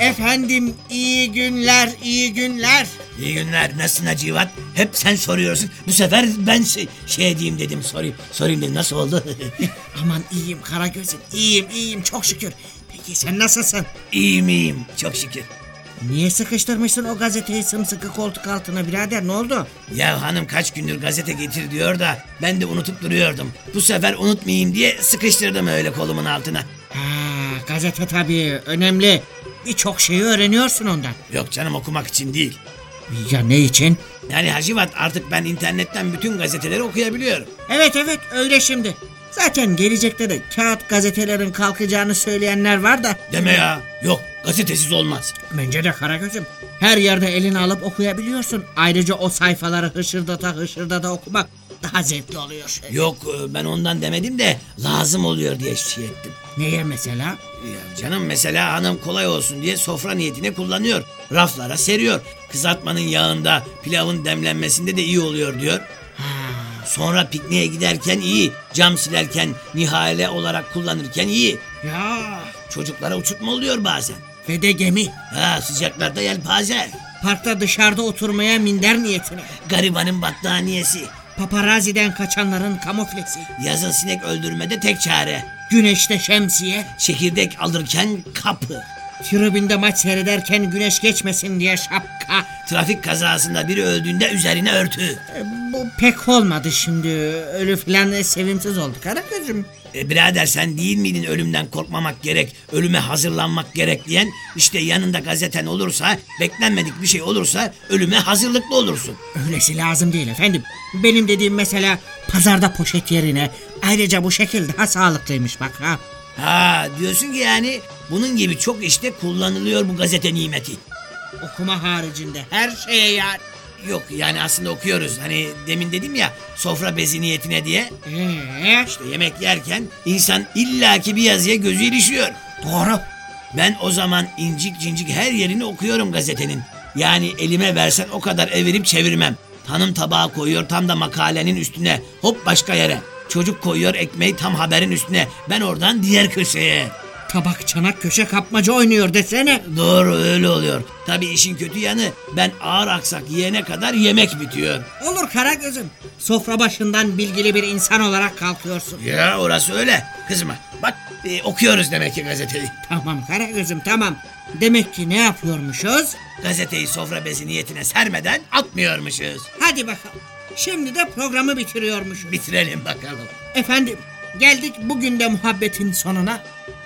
Efendim iyi günler iyi günler. İyi günler. Nasılsın Hacivat? Hep sen soruyorsun. Bu sefer ben şey, şey diyeyim dedim. Sorayım, sorayım dedim. Nasıl oldu? Aman iyiyim Karagöz'üm iyiyim iyiyim çok şükür. Peki sen nasılsın? iyiyim iyiyim. Çok şükür. Niye sıkıştırmışsın o gazeteyi sımsıkı koltuk altına birader ne oldu? Ya hanım kaç gündür gazete getir diyor da ben de unutup duruyordum. Bu sefer unutmayayım diye sıkıştırdım öyle kolumun altına. Ha, gazete tabii önemli. Birçok şeyi öğreniyorsun ondan. Yok canım okumak için değil. Ya ne için? Yani Hacivat artık ben internetten bütün gazeteleri okuyabiliyorum. Evet evet öyle şimdi. Zaten gelecekte de kağıt gazetelerin kalkacağını söyleyenler var da. Deme ya. Yok gazetesiz olmaz. Bence de Karagöz'üm. Her yerde eline alıp okuyabiliyorsun. Ayrıca o sayfaları hışırdata hışırdata okumak daha zevkli oluyor. Yok e, ben ondan demedim de lazım oluyor diye şey ettim. Neye mesela? Ya canım mesela hanım kolay olsun diye sofra niyetine kullanıyor. Raflara seriyor. Kızartmanın yağında, pilavın demlenmesinde de iyi oluyor diyor. Sonra pikniğe giderken iyi, cam silerken, nihale olarak kullanırken iyi. Ya Çocuklara uçurtma oluyor bazen. ve de gemi. Ha sıcaklarda yelpaze. Parkta dışarıda oturmaya minder niyetine. Garibanın battaniyesi. Paparaziden kaçanların kamuflesi. Yazın sinek öldürmede tek çare. Güneşte şemsiye. Çekirdek alırken kapı. Tribünde maç seyrederken güneş geçmesin diye şapka. Trafik kazasında biri öldüğünde üzerine örtü. E, Bu pek olmadı şimdi. Ölü falan sevimsiz oldu Karagöz'üm. E, birader sen değil miydin ölümden korkmamak gerek, ölüme hazırlanmak gerek diyen? İşte yanında gazeten olursa, beklenmedik bir şey olursa ölüme hazırlıklı olursun. Öylesi lazım değil efendim. Benim dediğim mesela pazarda poşet yerine ayrıca bu şekil daha sağlıklıymış bak ha. Ha diyorsun ki yani bunun gibi çok işte kullanılıyor bu gazete nimeti. Okuma haricinde her şeye yani. Yok yani aslında okuyoruz. Hani demin dedim ya sofra bezi niyetine diye. Ee, İşte yemek yerken insan illaki bir yazıya gözü ilişiyor. doğru. Ben o zaman incik cincik her yerini okuyorum gazetenin. Yani elime versen o kadar evirip çevirmem. Hanım tabağı koyuyor tam da makalenin üstüne. Hop başka yere. Çocuk koyuyor ekmeği tam haberin üstüne. Ben oradan diğer köşeye. Tabak çanak köşe kapmaca oynuyor desene. Doğru öyle oluyor. Tabii işin kötü yanı ben ağır aksak yiyene kadar yemek bitiyor. Olur Karagöz'üm. Sofra başından bilgili bir insan olarak kalkıyorsun. Ya orası öyle. Kızma. Bak e, okuyoruz demek ki gazeteyi. Tamam Karagöz'üm tamam. Demek ki ne yapıyormuşuz? Gazeteyi sofra bezi niyetine sermeden atmıyormuşuz. Hadi bakalım. Şimdi de programı bitiriyormuşuz. Bitirelim bakalım. Efendim geldik bugün de muhabbetin sonuna.